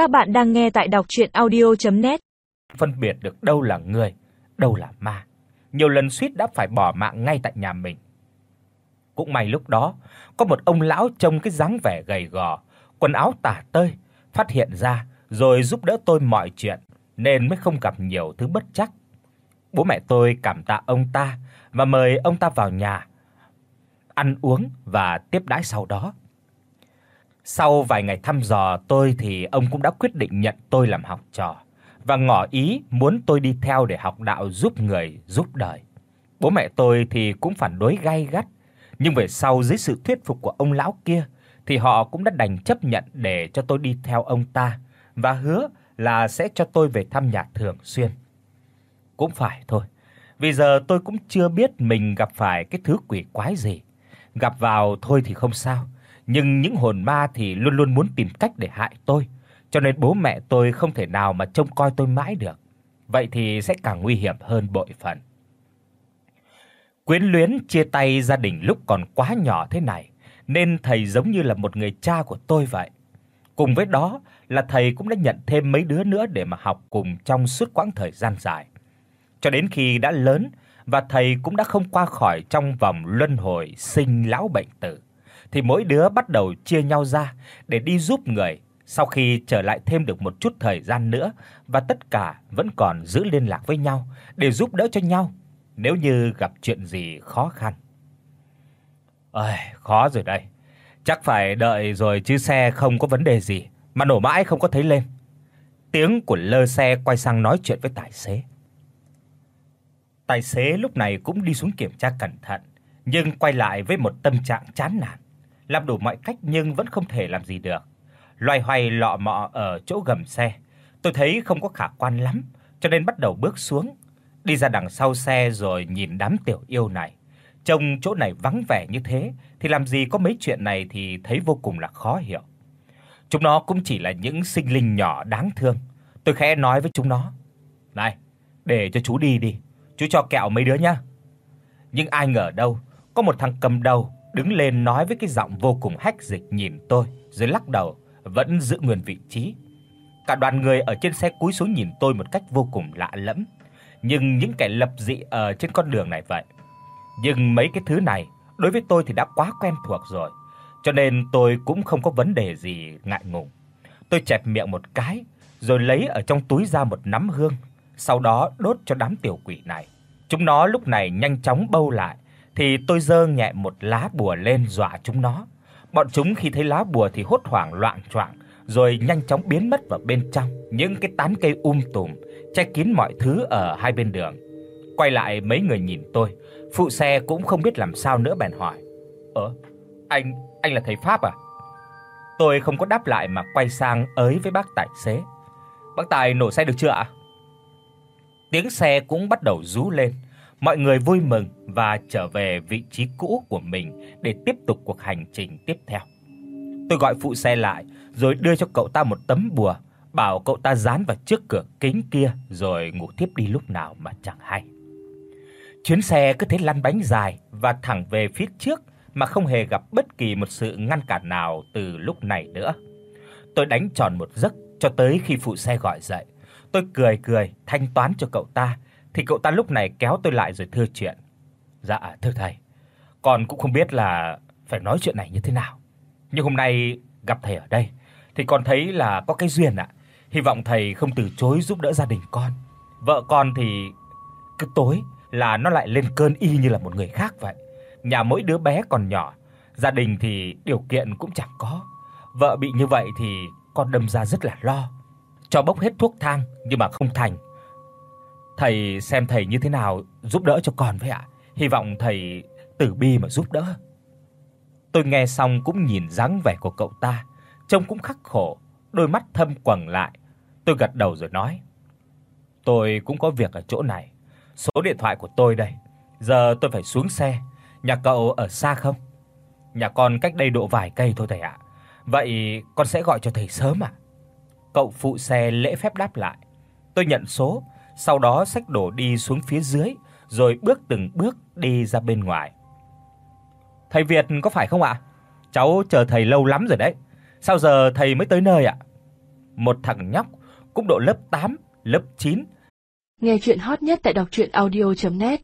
Các bạn đang nghe tại đọc audio net Phân biệt được đâu là người, đâu là ma. Nhiều lần suýt đã phải bỏ mạng ngay tại nhà mình. Cũng may lúc đó, có một ông lão trông cái dáng vẻ gầy gò, quần áo tả tơi, phát hiện ra rồi giúp đỡ tôi mọi chuyện nên mới không gặp nhiều thứ bất trắc. Bố mẹ tôi cảm tạ ông ta và mời ông ta vào nhà ăn uống và tiếp đãi sau đó. Sau vài ngày thăm dò tôi thì ông cũng đã quyết định nhận tôi làm học trò và ngỏ ý muốn tôi đi theo để học đạo giúp người, giúp đời. Bố mẹ tôi thì cũng phản đối gay gắt, nhưng về sau dưới sự thuyết phục của ông lão kia thì họ cũng đã đành chấp nhận để cho tôi đi theo ông ta và hứa là sẽ cho tôi về thăm nhà thường xuyên. Cũng phải thôi, vì giờ tôi cũng chưa biết mình gặp phải cái thứ quỷ quái gì. Gặp vào thôi thì không sao, nhưng những hồn ma thì luôn luôn muốn tìm cách để hại tôi, cho nên bố mẹ tôi không thể nào mà trông coi tôi mãi được. Vậy thì sẽ càng nguy hiểm hơn bội phần. Quyến luyến chia tay gia đình lúc còn quá nhỏ thế này, nên thầy giống như là một người cha của tôi vậy. Cùng với đó là thầy cũng đã nhận thêm mấy đứa nữa để mà học cùng trong suốt quãng thời gian dài. Cho đến khi đã lớn và thầy cũng đã không qua khỏi trong vòng luân hồi sinh lão bệnh tử thì mỗi đứa bắt đầu chia nhau ra để đi giúp người. Sau khi trở lại thêm được một chút thời gian nữa và tất cả vẫn còn giữ liên lạc với nhau để giúp đỡ cho nhau nếu như gặp chuyện gì khó khăn. Ơi, khó rồi đây. Chắc phải đợi rồi chứ xe không có vấn đề gì mà nổ mãi không có thấy lên. Tiếng của lơ xe quay sang nói chuyện với tài xế. Tài xế lúc này cũng đi xuống kiểm tra cẩn thận, nhưng quay lại với một tâm trạng chán nản làm đủ mọi cách nhưng vẫn không thể làm gì được. Loay hoay lọ mọ ở chỗ gầm xe, tôi thấy không có khả quan lắm, cho nên bắt đầu bước xuống, đi ra đằng sau xe rồi nhìn đám tiểu yêu này. Trông chỗ này vắng vẻ như thế thì làm gì có mấy chuyện này thì thấy vô cùng là khó hiểu. Chúng nó cũng chỉ là những sinh linh nhỏ đáng thương. Tôi khẽ nói với chúng nó: "Này, để cho chú đi đi, chú cho kẹo mấy đứa nhá." Nhưng ai ngờ đâu, có một thằng cầm đầu đứng lên nói với cái giọng vô cùng hách dịch nhìn tôi, rồi lắc đầu, vẫn giữ nguyên vị trí. Cả đoàn người ở trên xe cúi xuống nhìn tôi một cách vô cùng lạ lẫm, nhưng những kẻ lập dị ở trên con đường này vậy. Nhưng mấy cái thứ này đối với tôi thì đã quá quen thuộc rồi, cho nên tôi cũng không có vấn đề gì ngại ngùng. Tôi chẹp miệng một cái, rồi lấy ở trong túi ra một nắm hương, sau đó đốt cho đám tiểu quỷ này. Chúng nó lúc này nhanh chóng bâu lại thì tôi giơ nhẹ một lá bùa lên dọa chúng nó. Bọn chúng khi thấy lá bùa thì hốt hoảng loạn choạng, rồi nhanh chóng biến mất vào bên trong những cái tán cây um tùm che kín mọi thứ ở hai bên đường. Quay lại mấy người nhìn tôi, phụ xe cũng không biết làm sao nữa bèn hỏi: "Ơ, anh anh là thầy pháp à?" Tôi không có đáp lại mà quay sang ới với bác tài xế. "Bác tài nổ xe được chưa ạ?" Tiếng xe cũng bắt đầu rú lên mọi người vui mừng và trở về vị trí cũ của mình để tiếp tục cuộc hành trình tiếp theo. Tôi gọi phụ xe lại rồi đưa cho cậu ta một tấm bùa, bảo cậu ta dán vào trước cửa kính kia rồi ngủ tiếp đi lúc nào mà chẳng hay. Chuyến xe cứ thế lăn bánh dài và thẳng về phía trước mà không hề gặp bất kỳ một sự ngăn cản nào từ lúc này nữa. Tôi đánh tròn một giấc cho tới khi phụ xe gọi dậy. Tôi cười cười thanh toán cho cậu ta thì cậu ta lúc này kéo tôi lại rồi thưa chuyện. Dạ thưa thầy, con cũng không biết là phải nói chuyện này như thế nào. Nhưng hôm nay gặp thầy ở đây thì con thấy là có cái duyên ạ. Hy vọng thầy không từ chối giúp đỡ gia đình con. Vợ con thì cứ tối là nó lại lên cơn y như là một người khác vậy. Nhà mỗi đứa bé còn nhỏ, gia đình thì điều kiện cũng chẳng có. Vợ bị như vậy thì con đâm ra rất là lo. Cho bốc hết thuốc thang nhưng mà không thành Thầy xem thầy như thế nào giúp đỡ cho con với ạ. Hy vọng thầy từ bi mà giúp đỡ. Tôi nghe xong cũng nhìn dáng vẻ của cậu ta, trông cũng khắc khổ, đôi mắt thâm quầng lại. Tôi gật đầu rồi nói: "Tôi cũng có việc ở chỗ này. Số điện thoại của tôi đây. Giờ tôi phải xuống xe. Nhà cậu ở xa không?" "Nhà con cách đây độ vài cây thôi thầy ạ." "Vậy con sẽ gọi cho thầy sớm ạ." Cậu phụ xe lễ phép đáp lại. Tôi nhận số sau đó xách đồ đi xuống phía dưới, rồi bước từng bước đi ra bên ngoài. "Thầy Việt có phải không ạ? Cháu chờ thầy lâu lắm rồi đấy. Sao giờ thầy mới tới nơi ạ?" một thằng nhóc cũng độ lớp 8, lớp 9. Nghe truyện hot nhất tại doctruyenaudio.net